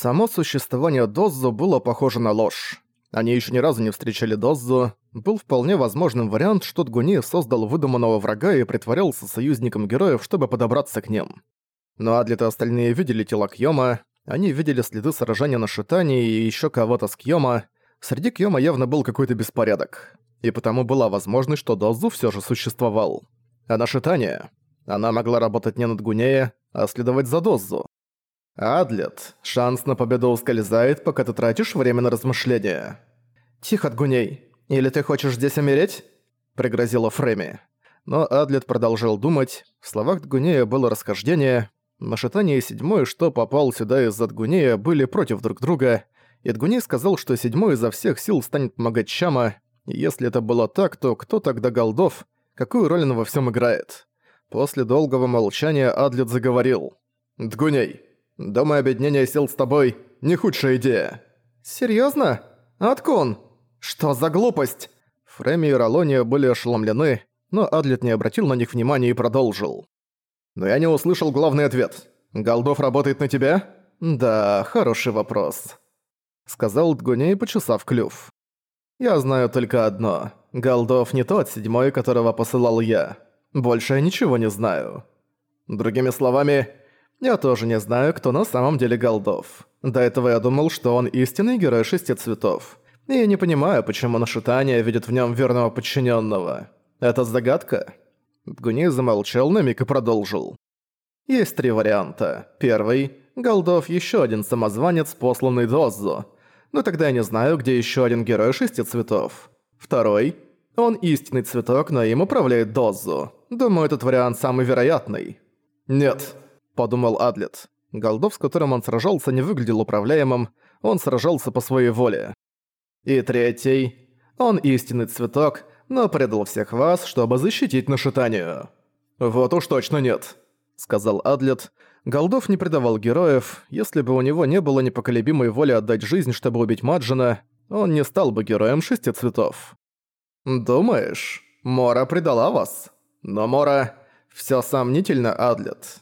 Само существование Доззу было похоже на ложь. Они еще ни разу не встречали Доззу. Был вполне возможным вариант, что Дгуни создал выдуманного врага и притворялся союзником героев, чтобы подобраться к ним. Но Адлет и остальные видели тела Кьёма, они видели следы сражения на Шитане и еще кого-то с Кьёма. Среди Кьёма явно был какой-то беспорядок. И потому была возможность, что Доззу все же существовал. А на Шитане она могла работать не над Гунея, а следовать за Доззу. «Адлет, шанс на победу ускользает, пока ты тратишь время на размышления». «Тихо, Гуней. Или ты хочешь здесь умереть?» – пригрозила Фрейми. Но Адлет продолжил думать. В словах Дгунея было расхождение. Нашитание и седьмой, что попал сюда из-за Дгунея, были против друг друга. И Дгуней сказал, что седьмой изо всех сил станет помогать Чама. И если это было так, то кто тогда Голдов? Какую роль он во всем играет? После долгого молчания Адлет заговорил. «Дгуней, Думаю, объединение сил с тобой – не худшая идея». «Серьёзно? Откун? Что за глупость?» Фреми и Ролония были ошеломлены, но Адлет не обратил на них внимания и продолжил. «Но я не услышал главный ответ. Голдов работает на тебя?» «Да, хороший вопрос», — сказал Дгуней, почесав клюв. «Я знаю только одно. Голдов не тот седьмой, которого посылал я. Больше я ничего не знаю. Другими словами, я тоже не знаю, кто на самом деле Голдов. До этого я думал, что он истинный герой шести цветов. И я не понимаю, почему Нашитание видит в нем верного подчиненного. Это загадка?» Гуни замолчал на миг и продолжил. «Есть три варианта. Первый – Голдов еще один самозванец, посланный Доззу. Но тогда я не знаю, где еще один герой шести цветов. Второй – он истинный цветок, но им управляет Доззу. Думаю, этот вариант самый вероятный. Нет, подумал Адлет. Голдов, с которым он сражался, не выглядел управляемым, он сражался по своей воле. И третий. Он истинный цветок, но предал всех вас, чтобы защитить нашитанию. «Вот уж точно нет», — сказал Адлет. Голдов не предавал героев, если бы у него не было непоколебимой воли отдать жизнь, чтобы убить Маджина, он не стал бы героем шести цветов. «Думаешь, Мора предала вас?» «Но Мора...» «Всё сомнительно, Адлет.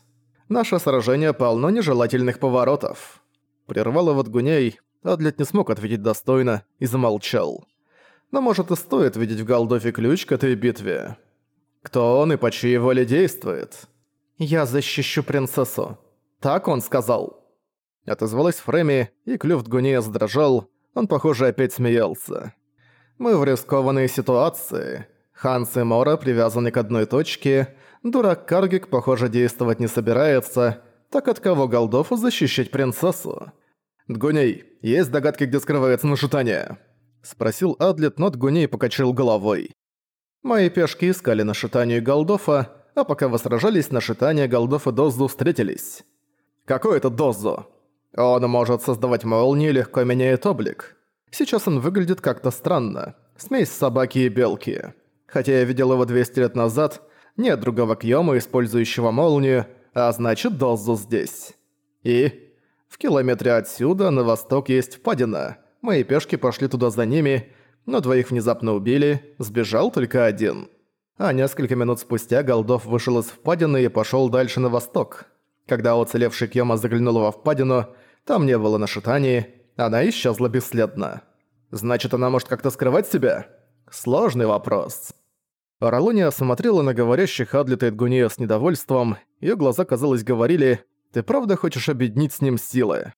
Наше сражение полно нежелательных поворотов». Прервал его Гуней, Адлет не смог ответить достойно и замолчал. Но может и стоит видеть в Голдофе ключ к этой битве. Кто он и по чьей воле действует? «Я защищу принцессу». Так он сказал. Отозвалась Фреми, и клюв Гунея задрожал, он, похоже, опять смеялся. «Мы в рискованной ситуации. Ханс и Мора привязаны к одной точке, Дурак Каргик, похоже, действовать не собирается. Так от кого Голдову защищать принцессу? «Дгуней, есть догадки, где скрывается нашитание?» Спросил Адлет, но Дгуней покачал головой. «Мои пешки искали нашитание Голдофа, а пока вы сражались, нашитание Голдов и Дозу встретились». «Какой это Дозу?» «Он может создавать молнии и легко меняет облик. Сейчас он выглядит как-то странно. Смесь собаки и белки. Хотя я видел его 200 лет назад, нет другого Кьёма, использующего молнию, а значит Дозу здесь. И... В километре отсюда, на восток, есть впадина. Мои пешки пошли туда за ними, но двоих внезапно убили, сбежал только один. А несколько минут спустя Голдов вышел из впадины и пошёл дальше на восток. Когда уцелевший Кьёма заглянул во впадину, там не было нашитаний, она исчезла бесследно. Значит, она может как-то скрывать себя? Сложный вопрос. Ролония смотрела на говорящих Адлета и Дгуния с недовольством, её глаза, казалось, говорили «Ты правда хочешь объединить с ним силы?»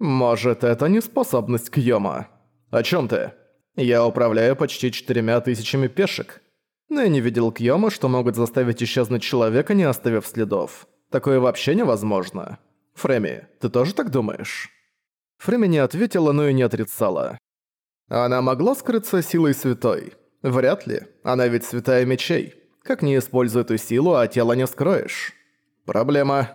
«Может, это не способность Кьёма?» «О чём ты?» «Я управляю почти четырьмя тысячами пешек. Но я не видел Кьёма, что могут заставить исчезнуть человека, не оставив следов. Такое вообще невозможно. Фреми, ты тоже так думаешь?» Фреми не ответила, но и не отрицала. Она могла скрыться силой святой. Вряд ли. Она ведь святая мечей. Как не используй эту силу, а тело не скроешь. Проблема.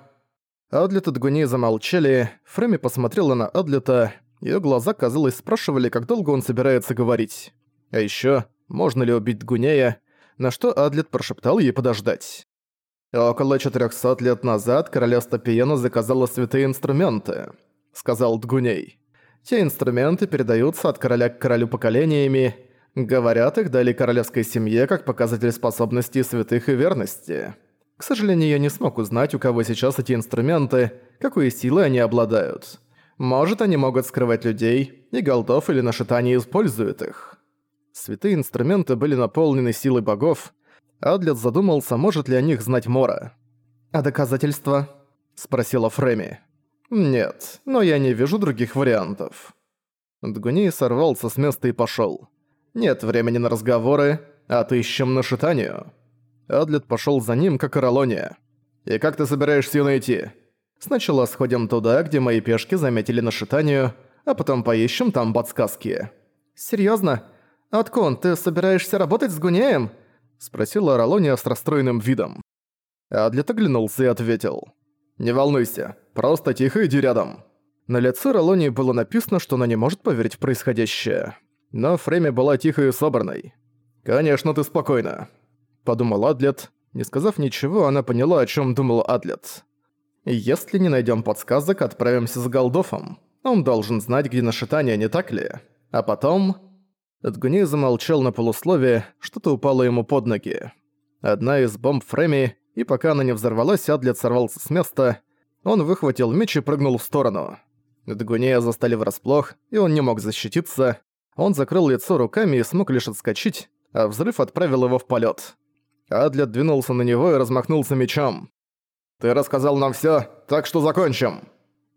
Адлет и Дгуни замолчали. Фреми посмотрела на Адлета. Её глаза, казалось, спрашивали, как долго он собирается говорить. А ещё, можно ли убить Дгунея, на что Адлет прошептал ей подождать. «Около 400 лет назад королевство Пиена заказало святые инструменты», — сказал Дгуней. «Те инструменты передаются от короля к королю поколениями, Говорят, их дали королевской семье как показатель способностей святых и верности. К сожалению, я не смог узнать, у кого сейчас эти инструменты, какой силой они обладают. Может, они могут скрывать людей, и голдов или нашитание используют их. Святые инструменты были наполнены силой богов. Адлет задумался, может ли о них знать Мора. «А доказательства?» – спросила Фреми. «Нет, но я не вижу других вариантов». Дгуней сорвался с места и пошёл. «Нет времени на разговоры, отыщем нашитанию». Адлет пошёл за ним, как Аралония. «И как ты собираешься её найти?» «Сначала сходим туда, где мои пешки заметили нашитанию, а потом поищем там подсказки». «Серьёзно? Откон, ты собираешься работать с Гунеем?» Спросила Аралония с расстроенным видом. Адлет оглянулся и ответил. «Не волнуйся, просто тихо иди рядом». На лице Ролонии было написано, что она не может поверить в происходящее. Но Фрейми была тихой и собранной. «Конечно, ты спокойна», — подумал Адлет. Не сказав ничего, она поняла, о чем думал Адлет. «Если не найдем подсказок, отправимся за Голдофом. Он должен знать, где нашитание, не так ли? А потом...» Эдгуней замолчал на полусловие, что-то упало ему под ноги. Одна из бомб Фреми, и пока она не взорвалась, Адлет сорвался с места. Он выхватил меч и прыгнул в сторону. Эдгунея застали врасплох, и он не мог защититься. Он закрыл лицо руками и смог лишь отскочить, а взрыв отправил его в полет. Адлет двинулся на него и размахнулся мечом. «Ты рассказал нам всё, так что закончим!»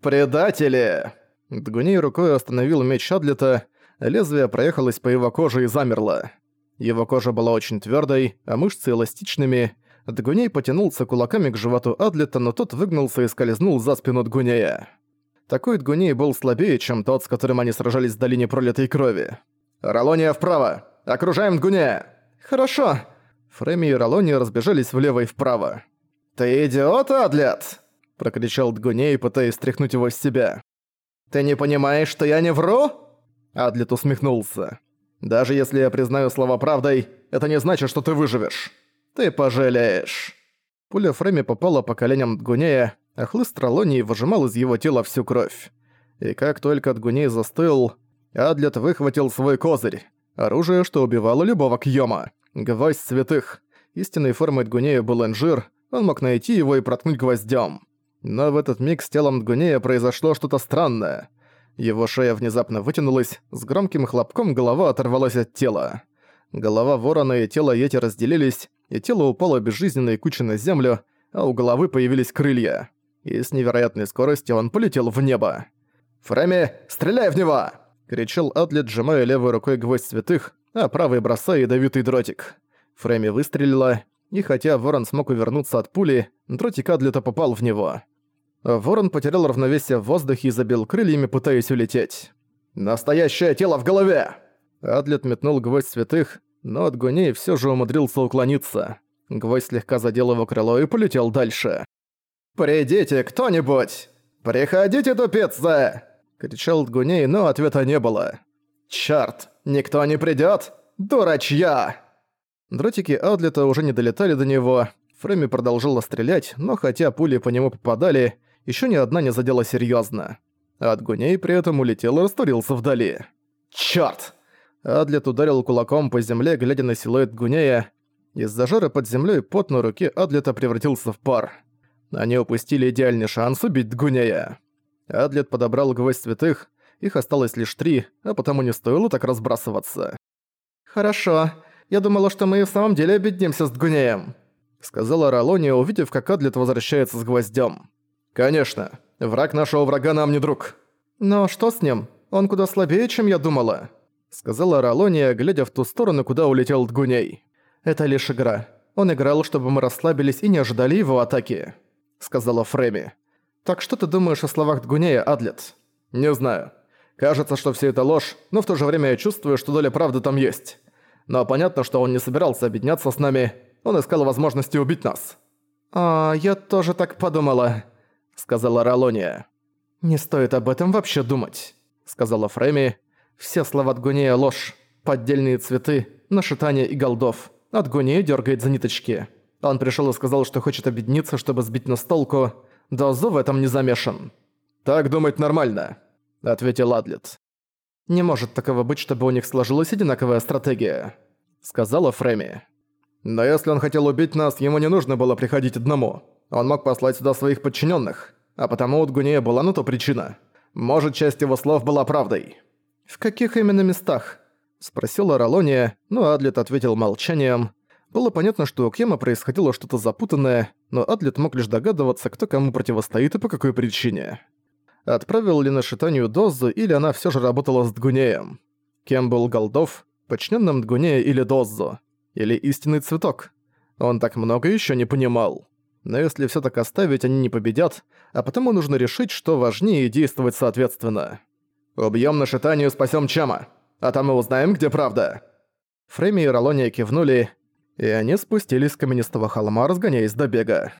«Предатели!» Дгуней рукой остановил меч Адлета, лезвие проехалось по его коже и замерло. Его кожа была очень твёрдой, а мышцы эластичными. Дгуней потянулся кулаками к животу Адлета, но тот выгнулся и скользнул за спину Дгунея. Такой Дгуней был слабее, чем тот, с которым они сражались в долине пролитой крови. «Ролония вправо! Окружаем Дгунея!» «Хорошо!» Фреми и Ролония разбежались влево и вправо. «Ты идиот, Адлет!» – прокричал Дгуней, пытаясь стряхнуть его с себя. «Ты не понимаешь, что я не вру?» Адлет усмехнулся. «Даже если я признаю слова правдой, это не значит, что ты выживешь. Ты пожалеешь». Пуля Фреми попала по коленям Дгунея, а выжимал из его тела всю кровь. И как только Дгуней застыл, Адлет выхватил свой козырь. Оружие, что убивало любого Кьёма. Гвоздь святых. Истинной формой Дгунея был инжир, он мог найти его и проткнуть гвоздем. Но в этот миг с телом Дгунея произошло что-то странное. Его шея внезапно вытянулась, с громким хлопком голова оторвалась от тела. Голова ворона и тело Йети разделились, и тело упало безжизненной кучей на землю, а у головы появились крылья. И с невероятной скоростью он полетел в небо. «Фрэмми, стреляй в него!» — кричал Атлет, сжимая левой рукой гвоздь святых, а правой бросая ядовитый дротик. Фрэмми выстрелила, и хотя Ворон смог увернуться от пули, дротик Адлета попал в него. Ворон потерял равновесие в воздухе и забил крыльями, пытаясь улететь. «Настоящее тело в голове!» Адлет метнул гвоздь святых, но от Гуней всё же умудрился уклониться. Гвоздь слегка задел его крыло и полетел дальше. «Придите кто-нибудь! Приходите, тупицы!» — кричал Дгуней, но ответа не было. «Чёрт, никто не придёт? Дурачья!» Дротики Аудлета уже не долетали до него. Фрейми продолжила стрелять, но хотя пули по нему попадали, еще ни одна не задела серьезно. От Гуней при этом улетел и растворился вдали. «Чёрт!» Адлет ударил кулаком по земле, глядя на силуэт Гунея. Из-за жара под землей пот на руке Адлета превратился в пар. Они упустили идеальный шанс убить Гунея. Адлет подобрал гвоздь святых, их осталось лишь три, а потому не стоило так разбрасываться. «Хорошо», я думала, что мы и в самом деле объединимся с Дгунеем», — сказала Ролония, увидев, как Адлет возвращается с гвоздем. «Конечно. Враг нашего врага нам не друг». «Но что с ним? Он куда слабее, чем я думала», — сказала Ролония, глядя в ту сторону, куда улетел Дгуней. «Это лишь игра. Он играл, чтобы мы расслабились и не ожидали его атаки», — сказала Фреми. «Так что ты думаешь о словах Дгунея, Адлет?» «Не знаю. Кажется, что все это ложь, но в то же время я чувствую, что доля правды там есть но понятно, что он не собирался объединяться с нами, он искал возможности убить нас». «А, я тоже так подумала», — сказала Ролония. «Не стоит об этом вообще думать», — сказала Фрейми. «Все слова Дгунея — ложь, поддельные цветы, нашитание и голдов. От Гунея дергает за ниточки. Он пришел и сказал, что хочет объединиться, чтобы сбить нас с толку. Дозу в этом не замешан». «Так думать нормально», — ответил Адлет. «Не может такого быть, чтобы у них сложилась одинаковая стратегия», — сказала Фреми. «Но если он хотел убить нас, ему не нужно было приходить одному. Он мог послать сюда своих подчиненных, а потому у Дгунея была на то причина. Может, часть его слов была правдой. «В каких именно местах?» — спросила Ролония, но Адлет ответил молчанием. Было понятно, что у Кема происходило что-то запутанное, но Адлет мог лишь догадываться, кто кому противостоит и по какой причине. Отправил ли на шитанию Дозу, или она все же работала с Дгунеем? Кем был Голдов, подчиненным Дгунея или Дозу? Или истинный цветок? Он так много еще не понимал. Но если все так оставить, они не победят, а потому нужно решить, что важнее и действовать соответственно. «Убьем на шитанию, спасем Чама, а там мы узнаем, где правда». Фрейми и Ролония кивнули, и они спустились с каменистого холма, разгоняясь до бега.